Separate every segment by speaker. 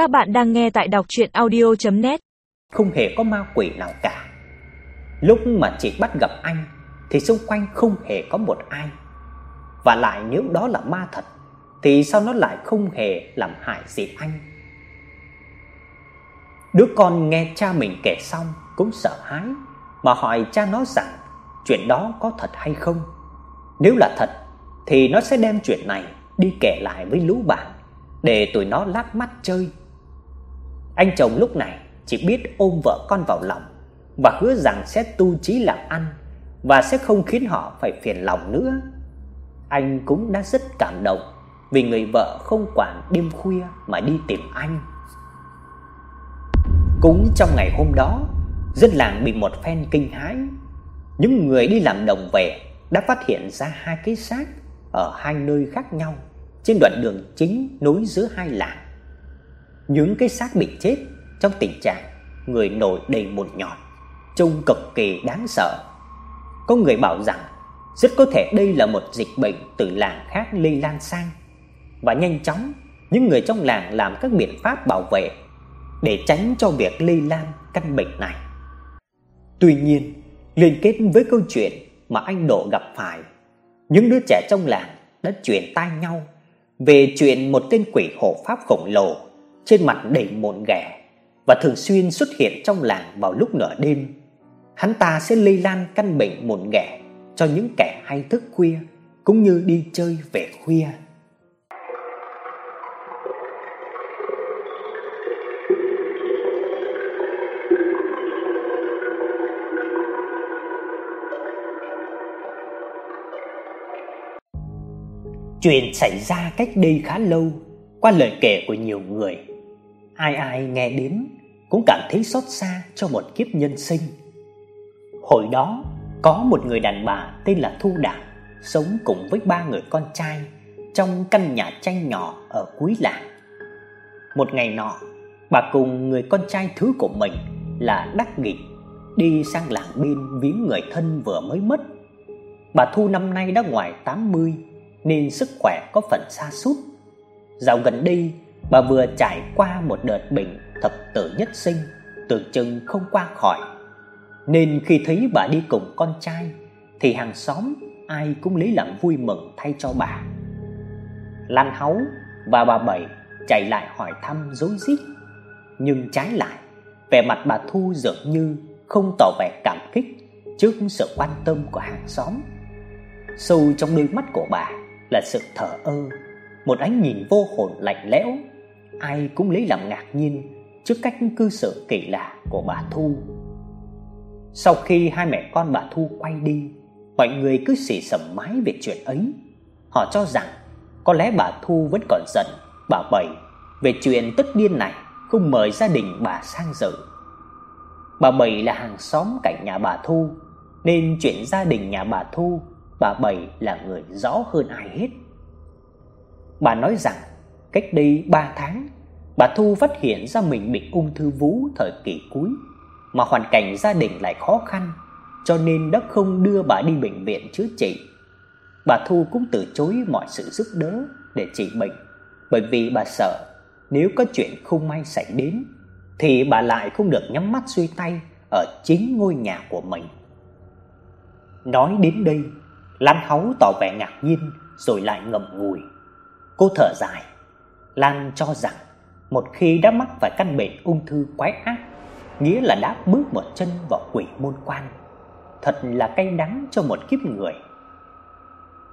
Speaker 1: Các bạn đang nghe tại đọc audio net
Speaker 2: Không hề có ma quỷ nào cả. Lúc mà chị bắt gặp anh, thì xung quanh không hề có một ai. Và lại nếu đó là ma thật, thì sao nó lại không hề làm hại gì anh? Đứa con nghe cha mình kể xong cũng sợ hãi, mà hỏi cha nó rằng chuyện đó có thật hay không. Nếu là thật, thì nó sẽ đem chuyện này đi kể lại với lũ bạn, để tụi nó lắc mắt chơi. Anh chồng lúc này chỉ biết ôm vợ con vào lòng và hứa rằng sẽ tu chí làm ăn và sẽ không khiến họ phải phiền lòng nữa. Anh cũng đã rất cảm động vì người vợ không quản đêm khuya mà đi tìm anh. Cũng trong ngày hôm đó, dân làng bị một phen kinh hãi. Những người đi làm đồng về đã phát hiện ra hai cái xác ở hai nơi khác nhau trên đoạn đường chính nối giữa hai làng. Những cái xác bị chết trong tình trạng người nổi đầy mụn nhọt, trông cực kỳ đáng sợ. Có người bảo rằng rất có thể đây là một dịch bệnh từ làng khác lây lan sang và nhanh chóng những người trong làng làm các biện pháp bảo vệ để tránh cho việc lây lan căn bệnh này. Tuy nhiên, liên kết với câu chuyện mà anh Độ gặp phải, những đứa trẻ trong làng đã truyền tai nhau về chuyện một tên quỷ hộ pháp khổng lồ trên mặt đầy mụn ghẻ và thường xuyên xuất hiện trong làng vào lúc nửa đêm. Hắn ta sẽ lây lan căn bệnh mụn ghẻ cho những kẻ hay thức khuya cũng như đi chơi về khuya. Chuyện xảy ra cách đây khá lâu, qua lời kể của nhiều người. Ai ai nghe đến cũng cảm thấy xót xa cho một kiếp nhân sinh. Hồi đó, có một người đàn bà tên là Thu Đảng sống cùng với ba người con trai trong căn nhà tranh nhỏ ở cuối làng. Một ngày nọ, bà cùng người con trai thứ của mình là Đắc Nghị đi sang làng bên viếng người thân vừa mới mất. Bà Thu năm nay đã ngoài 80 nên sức khỏe có phần sa sút. Dạo gần đây, bà vừa trải qua một đợt bệnh thập tử nhất sinh, tưởng chừng không qua khỏi. Nên khi thấy bà đi cùng con trai thì hàng xóm ai cũng lấy làm vui mừng thay cho bà. Lan Háu và bà Bảy chạy lại hỏi thăm rối rít, nhưng trái lại, vẻ mặt bà Thu dường như không tỏ vẻ cảm kích trước sự quan tâm của hàng xóm. Sâu trong đôi mắt của bà là sự thờ ơ, một ánh nhìn vô hồn lạnh lẽo, ai cũng lấy làm ngạc nhiên trước cách cư xử kỳ lạ của bà Thu. Sau khi hai mẹ con bà Thu quay đi, mọi người cứ xì xầm mãi về chuyện ấy. Họ cho rằng có lẽ bà Thu vẫn còn giận bà Bảy về chuyện tất điên này không mời gia đình bà sang dự. Bà Bảy là hàng xóm cạnh nhà bà Thu, nên chuyện gia đình nhà bà Thu bà Bảy là người rõ hơn ai hết. Bà nói rằng cách đây 3 tháng, bà Thu phát hiện ra mình bị ung thư vú thời kỳ cuối, mà hoàn cảnh gia đình lại khó khăn, cho nên đã không đưa bà đi bệnh viện chữa trị. Bà Thu cũng từ chối mọi sự giúp đỡ để trị bệnh, bởi vì bà sợ nếu có chuyện không may xảy đến thì bà lại không được nhắm mắt xuôi tay ở chính ngôi nhà của mình. Nói đến đây, Lan Háu tỏ vẻ ngạc nhiên rồi lại ngậm ngùi. Cô thở dài. Lan cho rằng một khi đã mắc phải căn bệnh ung thư quái ác, nghĩa là đã bước một chân vào quỷ môn quan. Thật là cay đắng cho một kiếp người.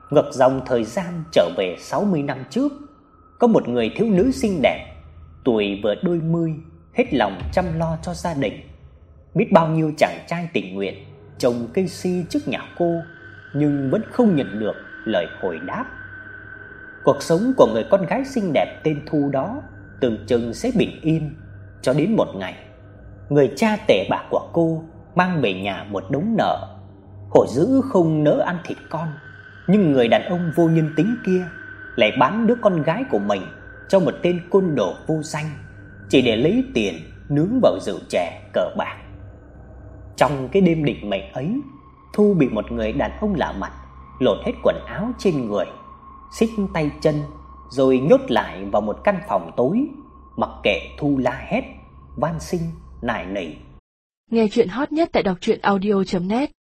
Speaker 2: Ngược dòng thời gian trở về 60 năm trước, có một người thiếu nữ xinh đẹp, tuổi vừa đôi mươi, hết lòng chăm lo cho gia đình. Biết bao nhiêu chàng trai tình nguyện trồng cây si trước nhà cô nhưng vẫn không nhận được lời hồi đáp. Cuộc sống của người con gái xinh đẹp tên Thu đó tưởng chừng sẽ bình yên cho đến một ngày, người cha tệ bạc của cô mang về nhà một đống nợ. Hổ dữ không nỡ ăn thịt con, nhưng người đàn ông vô nhân tính kia lại bán đứa con gái của mình cho một tên côn đồ vô danh chỉ để lấy tiền nướng vào rượu chè cờ bạc. Trong cái đêm định mệnh ấy, Thu bị một người đàn ông lạ mặt lột hết quần áo trên người, xích tay chân rồi nhốt lại vào một căn phòng tối, mặc kệ Thu la hét, van xin, nài nỉ.
Speaker 1: Nghe chuyện hot nhất tại đọc audio net